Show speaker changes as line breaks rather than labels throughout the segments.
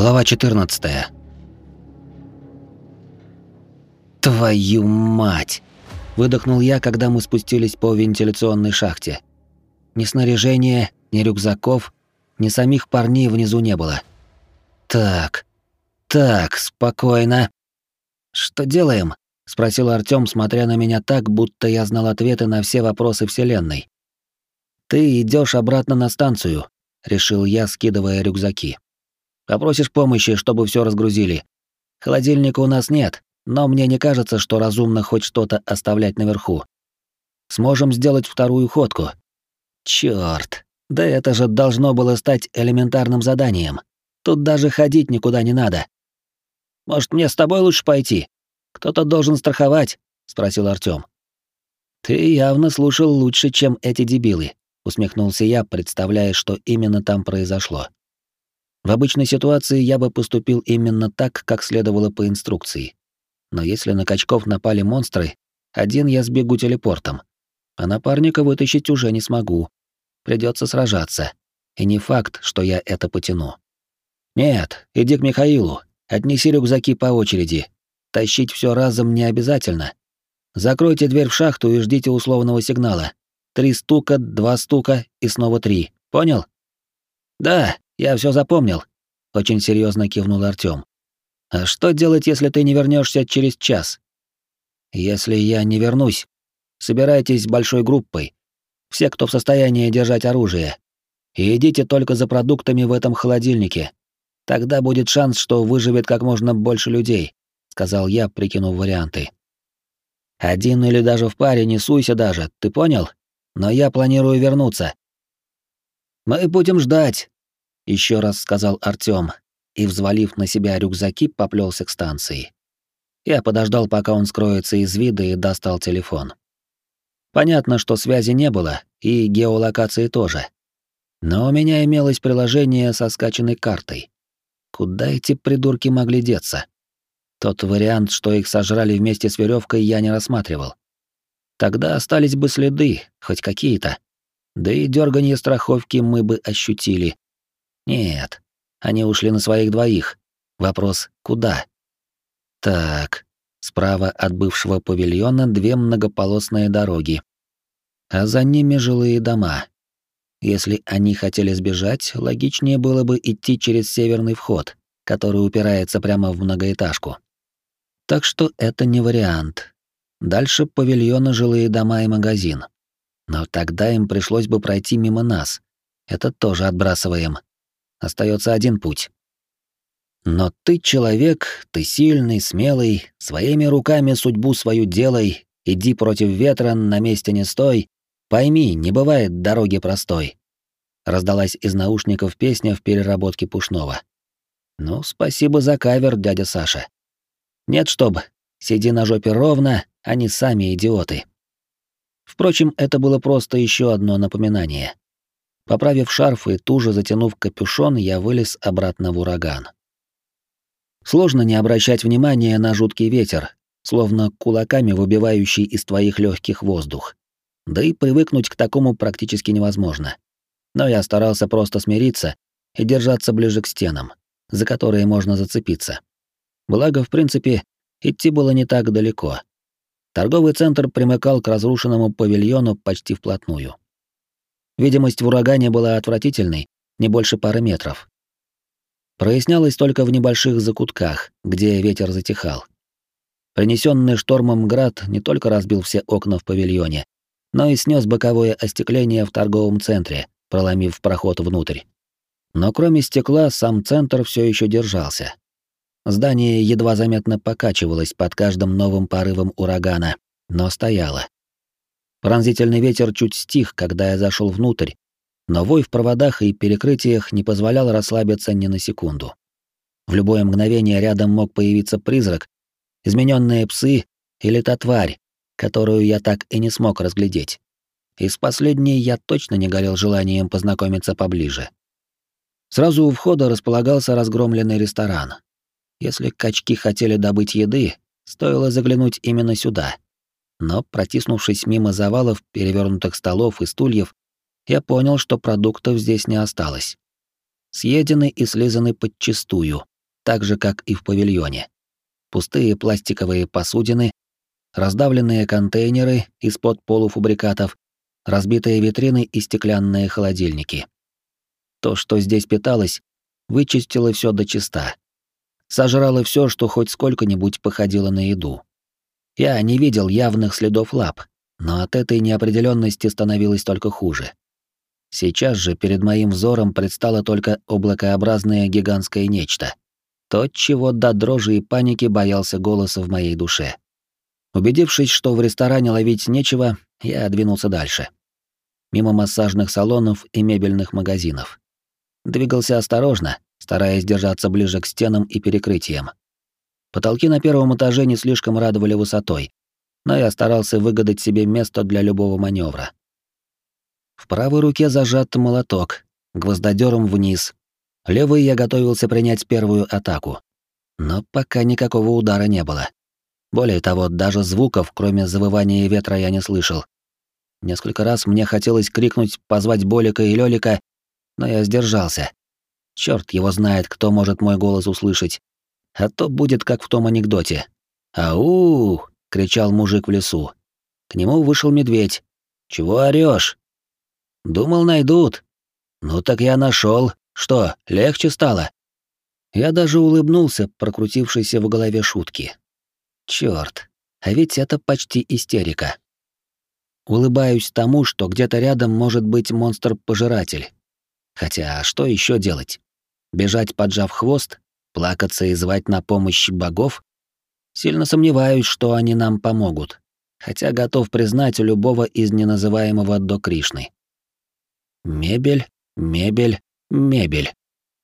Глава 14. Твою мать! Выдохнул я, когда мы спустились по вентиляционной шахте. Ни снаряжения, ни рюкзаков, ни самих парней внизу не было. Так, так, спокойно. Что делаем? спросил Артём, смотря на меня так, будто я знал ответы на все вопросы вселенной. Ты идешь обратно на станцию, решил я, скидывая рюкзаки. Попросишь помощи, чтобы все разгрузили. Холодильника у нас нет, но мне не кажется, что разумно хоть что-то оставлять наверху. Сможем сделать вторую ходку. Чёрт, да это же должно было стать элементарным заданием. Тут даже ходить никуда не надо. Может, мне с тобой лучше пойти? Кто-то должен страховать, спросил Артём. Ты явно слушал лучше, чем эти дебилы, усмехнулся я, представляя, что именно там произошло. В обычной ситуации я бы поступил именно так, как следовало по инструкции. Но если на качков напали монстры, один я сбегу телепортом, а напарника вытащить уже не смогу. Придется сражаться. И не факт, что я это потяну. Нет, иди к Михаилу, отнеси рюкзаки по очереди, Тащить все разом не обязательно. Закройте дверь в шахту и ждите условного сигнала. Три стука, два стука и снова три. Понял? Да, я все запомнил. Очень серьезно кивнул Артём. А что делать, если ты не вернешься через час? Если я не вернусь, собирайтесь большой группой. Все, кто в состоянии держать оружие. И идите только за продуктами в этом холодильнике. Тогда будет шанс, что выживет как можно больше людей сказал я, прикинув варианты. Один или даже в паре не суйся даже, ты понял? Но я планирую вернуться. Мы будем ждать, еще раз сказал Артём и, взвалив на себя рюкзаки, поплелся к станции. Я подождал, пока он скроется из вида и достал телефон. Понятно, что связи не было, и геолокации тоже. Но у меня имелось приложение со скачанной картой. Куда эти придурки могли деться? Тот вариант, что их сожрали вместе с веревкой, я не рассматривал. Тогда остались бы следы, хоть какие-то. Да и дерганье страховки мы бы ощутили. Нет, они ушли на своих двоих. Вопрос — куда? Так, справа от бывшего павильона две многополосные дороги. А за ними жилые дома. Если они хотели сбежать, логичнее было бы идти через северный вход, который упирается прямо в многоэтажку. Так что это не вариант. Дальше павильоны, жилые дома и магазин. Но тогда им пришлось бы пройти мимо нас. Это тоже отбрасываем. Остается один путь. Но ты человек, ты сильный, смелый, своими руками судьбу свою делай, иди против ветра, на месте не стой. Пойми, не бывает дороги простой. Раздалась из наушников песня в переработке Пушного. Ну, спасибо за кавер, дядя Саша. Нет, чтоб. Сиди на жопе ровно, они сами идиоты. Впрочем, это было просто еще одно напоминание. Поправив шарф и туже затянув капюшон, я вылез обратно в ураган. Сложно не обращать внимания на жуткий ветер, словно кулаками выбивающий из твоих легких воздух. Да и привыкнуть к такому практически невозможно. Но я старался просто смириться и держаться ближе к стенам, за которые можно зацепиться. Благо, в принципе, идти было не так далеко. Торговый центр примыкал к разрушенному павильону почти вплотную. Видимость в урагане была отвратительной, не больше пары метров. Прояснялось только в небольших закутках, где ветер затихал. Принесенный штормом град не только разбил все окна в павильоне, но и снес боковое остекление в торговом центре, проломив проход внутрь. Но кроме стекла сам центр все еще держался. Здание едва заметно покачивалось под каждым новым порывом урагана, но стояло. Пронзительный ветер чуть стих, когда я зашел внутрь, но вой в проводах и перекрытиях не позволял расслабиться ни на секунду. В любое мгновение рядом мог появиться призрак, измененные псы или та тварь, которую я так и не смог разглядеть. Из последней я точно не горел желанием познакомиться поближе. Сразу у входа располагался разгромленный ресторан, если качки хотели добыть еды, стоило заглянуть именно сюда. Но, протиснувшись мимо завалов, перевернутых столов и стульев, я понял, что продуктов здесь не осталось. Съедены и слизаны подчистую, так же, как и в павильоне. Пустые пластиковые посудины, раздавленные контейнеры из-под полуфабрикатов, разбитые витрины и стеклянные холодильники. То, что здесь питалось, вычистило все до чиста. Сожрало все, что хоть сколько-нибудь походило на еду. Я не видел явных следов лап, но от этой неопределенности становилось только хуже. Сейчас же перед моим взором предстало только облакообразное гигантское нечто. То, чего до дрожи и паники боялся голоса в моей душе. Убедившись, что в ресторане ловить нечего, я двинулся дальше. Мимо массажных салонов и мебельных магазинов. Двигался осторожно, стараясь держаться ближе к стенам и перекрытиям. Потолки на первом этаже не слишком радовали высотой, но я старался выгадать себе место для любого маневра. В правой руке зажат молоток, гвоздодером вниз. Левый я готовился принять первую атаку. Но пока никакого удара не было. Более того, даже звуков, кроме завывания ветра, я не слышал. Несколько раз мне хотелось крикнуть, позвать Болика и Лёлика, но я сдержался. Черт его знает, кто может мой голос услышать. А то будет как в том анекдоте. «Ау!» — кричал мужик в лесу. К нему вышел медведь. «Чего орёшь?» «Думал, найдут». «Ну так я нашел. Что, легче стало?» Я даже улыбнулся, прокрутившейся в голове шутки. Чёрт, а ведь это почти истерика. Улыбаюсь тому, что где-то рядом может быть монстр-пожиратель. Хотя, что еще делать? Бежать, поджав хвост? Плакаться и звать на помощь богов? Сильно сомневаюсь, что они нам помогут. Хотя готов признать любого из неназываемого до Кришны. Мебель, мебель, мебель.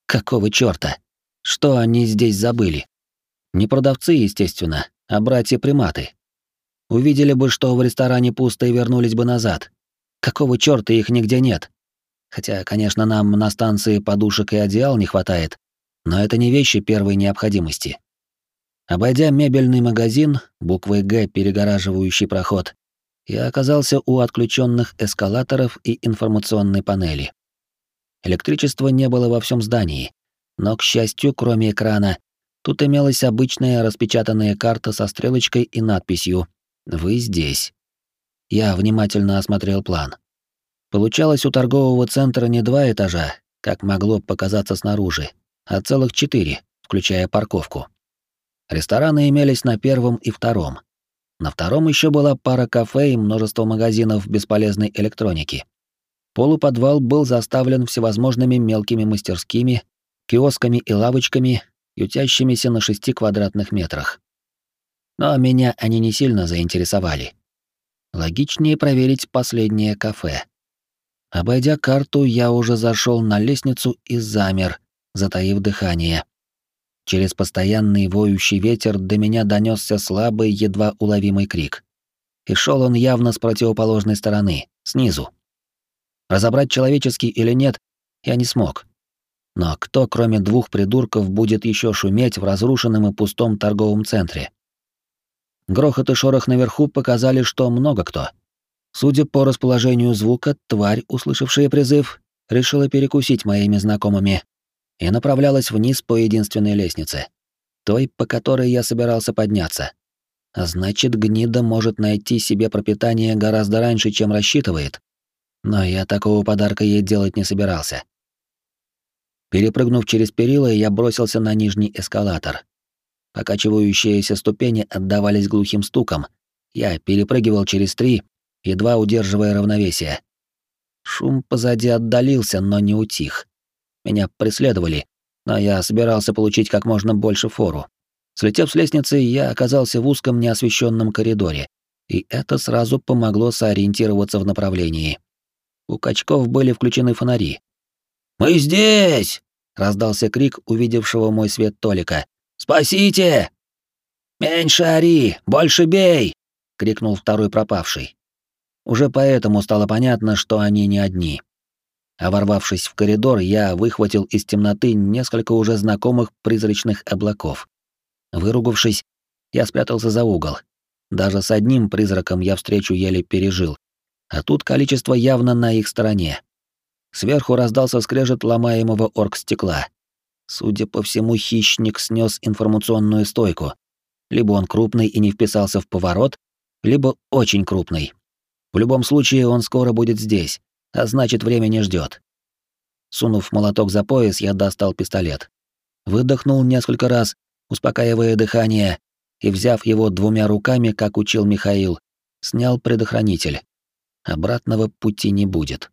Какого чёрта? Что они здесь забыли? Не продавцы, естественно, а братья-приматы. Увидели бы, что в ресторане пусто и вернулись бы назад. Какого чёрта их нигде нет? Хотя, конечно, нам на станции подушек и одеял не хватает, но это не вещи первой необходимости. Обойдя мебельный магазин, буквой «Г», перегораживающий проход, я оказался у отключенных эскалаторов и информационной панели. Электричества не было во всем здании, но, к счастью, кроме экрана, тут имелась обычная распечатанная карта со стрелочкой и надписью «Вы здесь». Я внимательно осмотрел план. Получалось у торгового центра не два этажа, как могло показаться снаружи, а целых четыре, включая парковку. Рестораны имелись на первом и втором. На втором еще была пара кафе и множество магазинов бесполезной электроники. Полуподвал был заставлен всевозможными мелкими мастерскими, киосками и лавочками, ютящимися на шести квадратных метрах. Но меня они не сильно заинтересовали. Логичнее проверить последнее кафе. Обойдя карту, я уже зашел на лестницу и замер, затаив дыхание. Через постоянный воющий ветер до меня донесся слабый, едва уловимый крик. И шел он явно с противоположной стороны, снизу. Разобрать человеческий или нет, я не смог. Но кто, кроме двух придурков, будет еще шуметь в разрушенном и пустом торговом центре? Грохот и шорох наверху показали, что много кто — Судя по расположению звука, тварь, услышавшая призыв, решила перекусить моими знакомыми и направлялась вниз по единственной лестнице, той, по которой я собирался подняться. А значит, гнида может найти себе пропитание гораздо раньше, чем рассчитывает. Но я такого подарка ей делать не собирался. Перепрыгнув через перила, я бросился на нижний эскалатор. Покачивающиеся ступени отдавались глухим стуком. Я перепрыгивал через три, едва удерживая равновесие. Шум позади отдалился, но не утих. Меня преследовали, но я собирался получить как можно больше фору. Слетев с лестницы, я оказался в узком неосвещенном коридоре, и это сразу помогло сориентироваться в направлении. У качков были включены фонари. «Мы здесь!» — раздался крик увидевшего мой свет Толика. «Спасите!» «Меньше ори! Больше бей!» — крикнул второй пропавший. Уже поэтому стало понятно, что они не одни. А ворвавшись в коридор, я выхватил из темноты несколько уже знакомых призрачных облаков. Выругавшись, я спрятался за угол. Даже с одним призраком я встречу еле пережил. А тут количество явно на их стороне. Сверху раздался скрежет ломаемого оргстекла. Судя по всему, хищник снес информационную стойку. Либо он крупный и не вписался в поворот, либо очень крупный. В любом случае, он скоро будет здесь, а значит, время не ждет. Сунув молоток за пояс, я достал пистолет. Выдохнул несколько раз, успокаивая дыхание, и, взяв его двумя руками, как учил Михаил, снял предохранитель. Обратного пути не будет.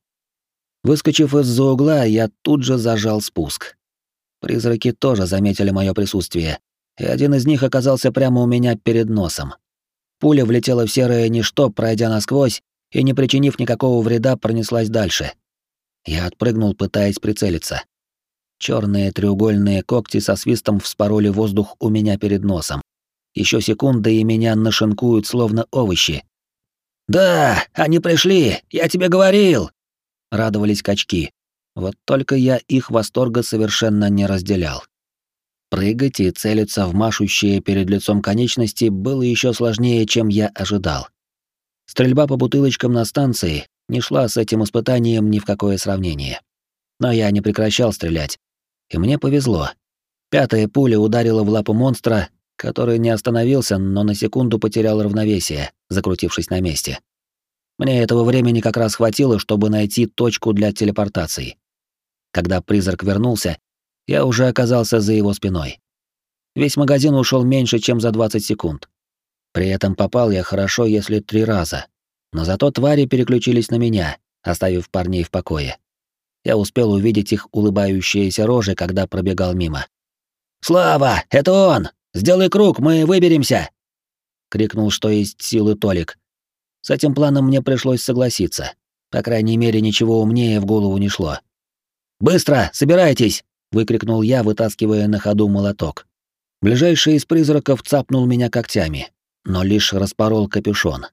Выскочив из-за угла, я тут же зажал спуск. Призраки тоже заметили мое присутствие, и один из них оказался прямо у меня перед носом. Пуля влетела в серое ничто, пройдя насквозь, и, не причинив никакого вреда, пронеслась дальше. Я отпрыгнул, пытаясь прицелиться. Черные треугольные когти со свистом вспороли воздух у меня перед носом. Еще секунды, и меня нашинкуют, словно овощи. «Да, они пришли! Я тебе говорил!» Радовались качки. Вот только я их восторга совершенно не разделял. Прыгать и целиться в машущие перед лицом конечности было еще сложнее, чем я ожидал. Стрельба по бутылочкам на станции не шла с этим испытанием ни в какое сравнение. Но я не прекращал стрелять, и мне повезло. Пятая пуля ударила в лапу монстра, который не остановился, но на секунду потерял равновесие, закрутившись на месте. Мне этого времени как раз хватило, чтобы найти точку для телепортации. Когда призрак вернулся, я уже оказался за его спиной. Весь магазин ушел меньше, чем за 20 секунд. При этом попал я хорошо, если три раза. Но зато твари переключились на меня, оставив парней в покое. Я успел увидеть их улыбающиеся рожи, когда пробегал мимо. «Слава, это он! Сделай круг, мы выберемся!» — крикнул, что есть силы Толик. С этим планом мне пришлось согласиться. По крайней мере, ничего умнее в голову не шло. «Быстро, собирайтесь!» — выкрикнул я, вытаскивая на ходу молоток. Ближайший из призраков цапнул меня когтями, но лишь распорол капюшон.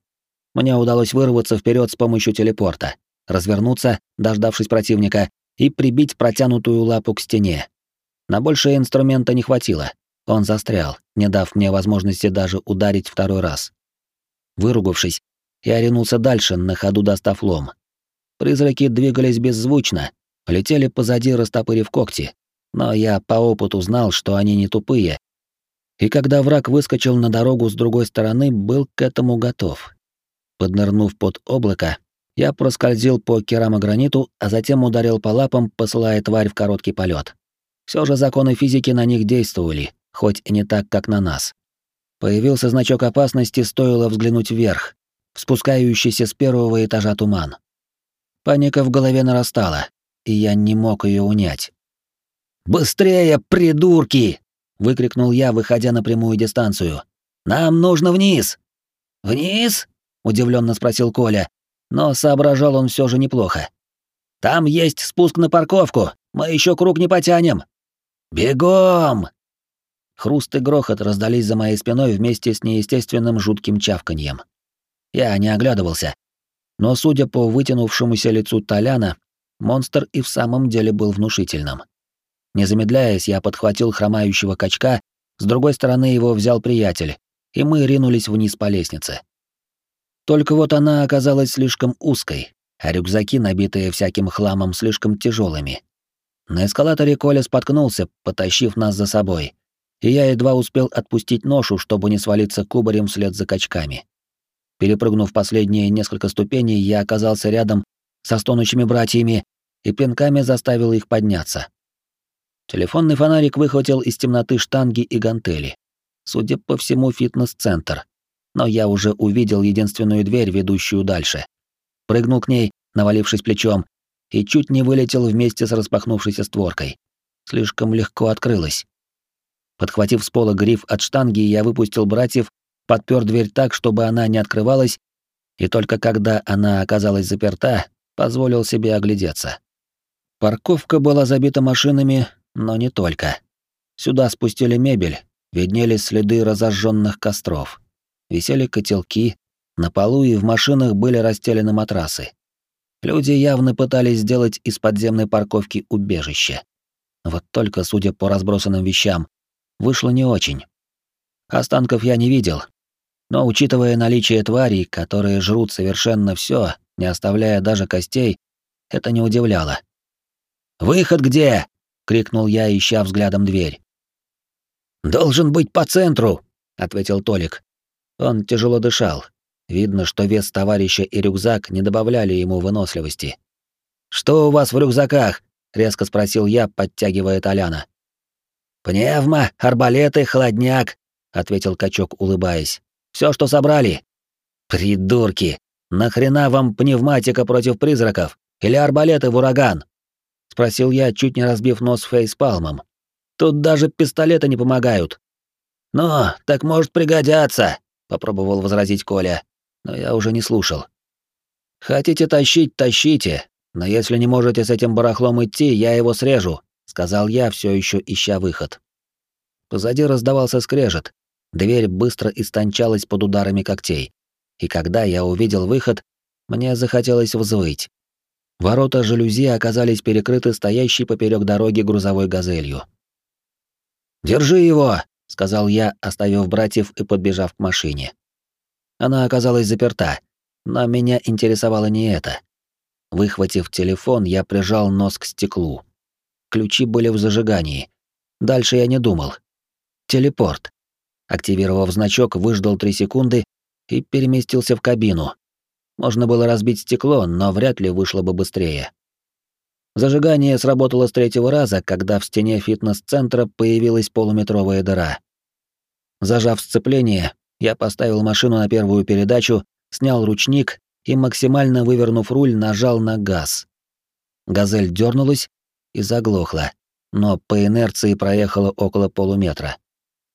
Мне удалось вырваться вперед с помощью телепорта, развернуться, дождавшись противника, и прибить протянутую лапу к стене. На большее инструмента не хватило. Он застрял, не дав мне возможности даже ударить второй раз. Выругавшись, я ринулся дальше, на ходу достав лом. Призраки двигались беззвучно, летели позади, растопырив когти. Но я по опыту знал, что они не тупые. И когда враг выскочил на дорогу с другой стороны, был к этому готов. Поднырнув под облако, я проскользил по керамограниту, а затем ударил по лапам, посылая тварь в короткий полет. Все же законы физики на них действовали, хоть и не так, как на нас. Появился значок опасности, стоило взглянуть вверх, в спускающийся с первого этажа туман. Паника в голове нарастала, и я не мог ее унять. «Быстрее, придурки!» — выкрикнул я, выходя на прямую дистанцию. «Нам нужно вниз!» «Вниз?» удивленно спросил Коля, но соображал он все же неплохо. Там есть спуск на парковку. Мы еще круг не потянем. Бегом! Хруст и грохот раздались за моей спиной вместе с неестественным жутким чавканьем. Я не оглядывался, но, судя по вытянувшемуся лицу Толяна, монстр и в самом деле был внушительным. Не замедляясь, я подхватил хромающего качка, с другой стороны его взял приятель, и мы ринулись вниз по лестнице. Только вот она оказалась слишком узкой, а рюкзаки, набитые всяким хламом, слишком тяжелыми. На эскалаторе Коля споткнулся, потащив нас за собой, и я едва успел отпустить ношу, чтобы не свалиться кубарем вслед за качками. Перепрыгнув последние несколько ступеней, я оказался рядом со стонущими братьями и пинками заставил их подняться. Телефонный фонарик выхватил из темноты штанги и гантели. Судя по всему, фитнес-центр но я уже увидел единственную дверь, ведущую дальше. Прыгнул к ней, навалившись плечом, и чуть не вылетел вместе с распахнувшейся створкой. Слишком легко открылась. Подхватив с пола гриф от штанги, я выпустил братьев, подпер дверь так, чтобы она не открывалась, и только когда она оказалась заперта, позволил себе оглядеться. Парковка была забита машинами, но не только. Сюда спустили мебель, виднелись следы разожженных костров висели котелки, на полу и в машинах были расстелены матрасы. Люди явно пытались сделать из подземной парковки убежище. Вот только, судя по разбросанным вещам, вышло не очень. Останков я не видел, но учитывая наличие тварей, которые жрут совершенно все, не оставляя даже костей, это не удивляло. «Выход где?» — крикнул я, ища взглядом дверь. «Должен быть по центру!» — ответил Толик. Он тяжело дышал. Видно, что вес товарища и рюкзак не добавляли ему выносливости. «Что у вас в рюкзаках?» — резко спросил я, подтягивая Толяна. «Пневма, арбалеты, холодняк», — ответил качок, улыбаясь. Все, что собрали». «Придурки! Нахрена вам пневматика против призраков? Или арбалеты в ураган?» — спросил я, чуть не разбив нос фейспалмом. «Тут даже пистолеты не помогают». «Ну, так может пригодятся», — попробовал возразить Коля, но я уже не слушал. «Хотите тащить, тащите, но если не можете с этим барахлом идти, я его срежу», — сказал я, все еще ища выход. Позади раздавался скрежет. Дверь быстро истончалась под ударами когтей. И когда я увидел выход, мне захотелось взвыть. Ворота жалюзи оказались перекрыты стоящей поперек дороги грузовой газелью. «Держи его!» — сказал я, оставив братьев и подбежав к машине. Она оказалась заперта, но меня интересовало не это. Выхватив телефон, я прижал нос к стеклу. Ключи были в зажигании. Дальше я не думал. Телепорт. Активировав значок, выждал три секунды и переместился в кабину. Можно было разбить стекло, но вряд ли вышло бы быстрее. Зажигание сработало с третьего раза, когда в стене фитнес-центра появилась полуметровая дыра. Зажав сцепление, я поставил машину на первую передачу, снял ручник и, максимально вывернув руль, нажал на газ. Газель дернулась и заглохла, но по инерции проехала около полуметра.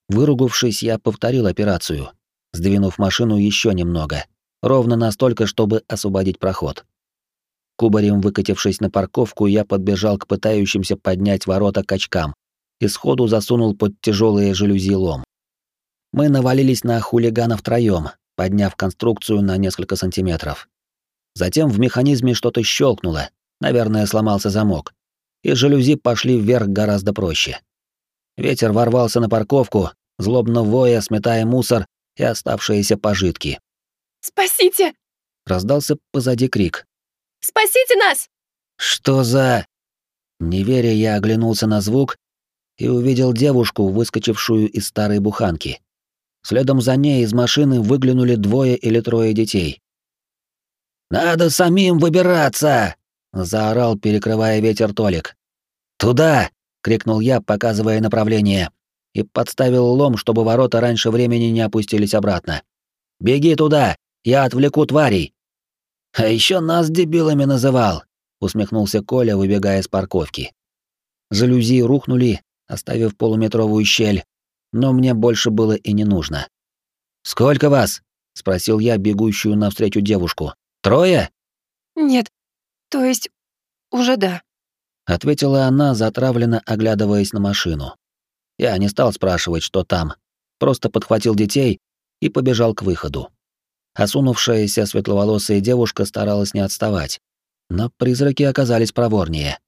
Выругавшись, я повторил операцию, сдвинув машину еще немного, ровно настолько, чтобы освободить проход. Кубарем выкатившись на парковку, я подбежал к пытающимся поднять ворота качкам и сходу засунул под тяжелые жалюзи лом. Мы навалились на хулигана втроем, подняв конструкцию на несколько сантиметров. Затем в механизме что-то щелкнуло, наверное, сломался замок, и жалюзи пошли вверх гораздо проще. Ветер ворвался на парковку, злобно воя, сметая мусор и оставшиеся пожитки.
«Спасите!»
— раздался позади крик.
«Спасите нас!»
«Что за...» Не веря, я оглянулся на звук и увидел девушку, выскочившую из старой буханки. Следом за ней из машины выглянули двое или трое детей. «Надо самим выбираться!» — заорал, перекрывая ветер Толик. «Туда!» — крикнул я, показывая направление и подставил лом, чтобы ворота раньше времени не опустились обратно. «Беги туда! Я отвлеку тварей!» «А еще нас дебилами называл!» — усмехнулся Коля, выбегая с парковки. Жалюзи рухнули, оставив полуметровую щель, но мне больше было и не нужно. «Сколько вас?» — спросил я бегущую навстречу девушку. «Трое?»
«Нет, то есть уже да», —
ответила она, затравленно оглядываясь на машину. Я не стал спрашивать, что там, просто подхватил детей и побежал к выходу. Осунувшаяся светловолосая девушка старалась не отставать, но призраки оказались проворнее.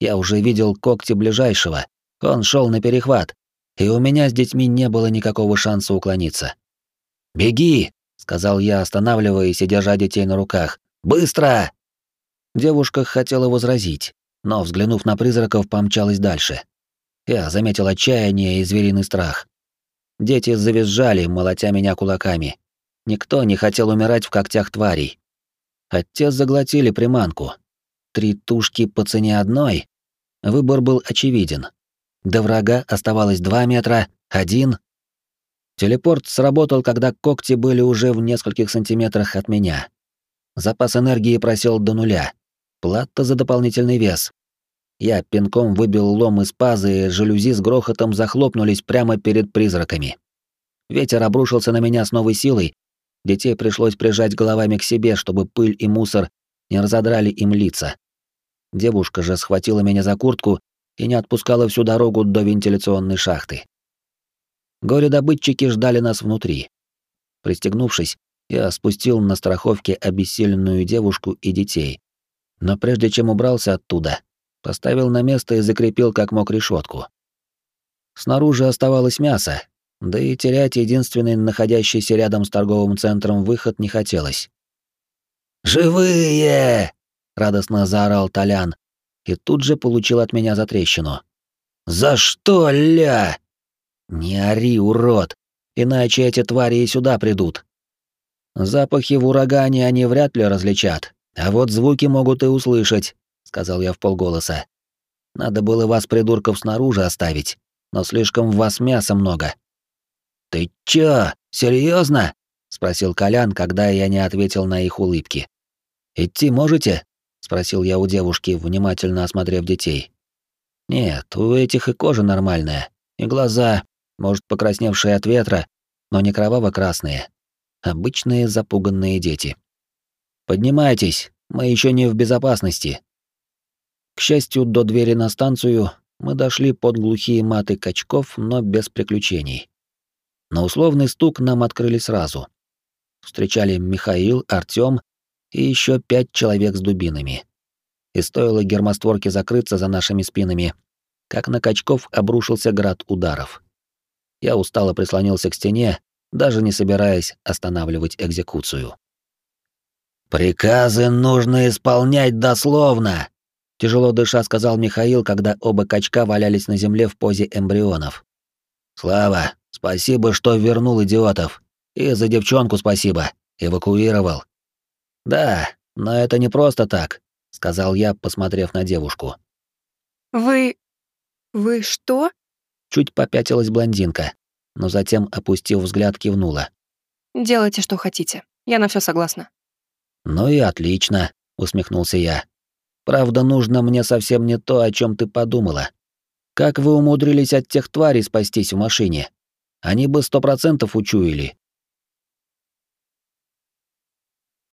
Я уже видел когти ближайшего, он шел на перехват, и у меня с детьми не было никакого шанса уклониться. «Беги!» — сказал я, останавливаясь и держа детей на руках. «Быстро!» Девушка хотела возразить, но, взглянув на призраков, помчалась дальше. Я заметил отчаяние и звериный страх. Дети завизжали, молотя меня кулаками. Никто не хотел умирать в когтях тварей. А те заглотили приманку. Три тушки по цене одной. Выбор был очевиден. До врага оставалось два метра, один. Телепорт сработал, когда когти были уже в нескольких сантиметрах от меня. Запас энергии просел до нуля. Плата за дополнительный вес. Я пинком выбил лом из пазы, и жалюзи с грохотом захлопнулись прямо перед призраками. Ветер обрушился на меня с новой силой. Детей пришлось прижать головами к себе, чтобы пыль и мусор не разодрали им лица. Девушка же схватила меня за куртку и не отпускала всю дорогу до вентиляционной шахты. Горе-добытчики ждали нас внутри. Пристегнувшись, я спустил на страховке обессиленную девушку и детей. Но прежде чем убрался оттуда, поставил на место и закрепил как мог решетку. Снаружи оставалось мясо, да и терять единственный находящийся рядом с торговым центром выход не хотелось. «Живые!» — радостно заорал Толян и тут же получил от меня затрещину. «За что, ля?» «Не ори, урод, иначе эти твари и сюда придут. Запахи в урагане они вряд ли различат, а вот звуки могут и услышать», — сказал я в полголоса. «Надо было вас, придурков, снаружи оставить, но слишком в вас мяса много». «Ты чё, серьезно? спросил Колян, когда я не ответил на их улыбки. «Идти можете?» — спросил я у девушки, внимательно осмотрев детей. «Нет, у этих и кожа нормальная, и глаза, может, покрасневшие от ветра, но не кроваво-красные. Обычные запуганные дети. Поднимайтесь, мы еще не в безопасности. К счастью, до двери на станцию мы дошли под глухие маты качков, но без приключений. На условный стук нам открыли сразу. Встречали Михаил, Артём и еще пять человек с дубинами. И стоило гермостворке закрыться за нашими спинами, как на качков обрушился град ударов. Я устало прислонился к стене, даже не собираясь останавливать экзекуцию. «Приказы нужно исполнять дословно», — тяжело дыша сказал Михаил, когда оба качка валялись на земле в позе эмбрионов. «Слава, спасибо, что вернул идиотов. И за девчонку спасибо, эвакуировал». «Да, но это не просто так», — сказал я, посмотрев на девушку.
«Вы... вы что?»
Чуть попятилась блондинка, но затем, опустив взгляд, кивнула.
«Делайте, что хотите. Я на все согласна».
«Ну и отлично», — усмехнулся я. «Правда, нужно мне совсем не то, о чем ты подумала. Как вы умудрились от тех тварей спастись в машине? Они бы сто процентов учуяли.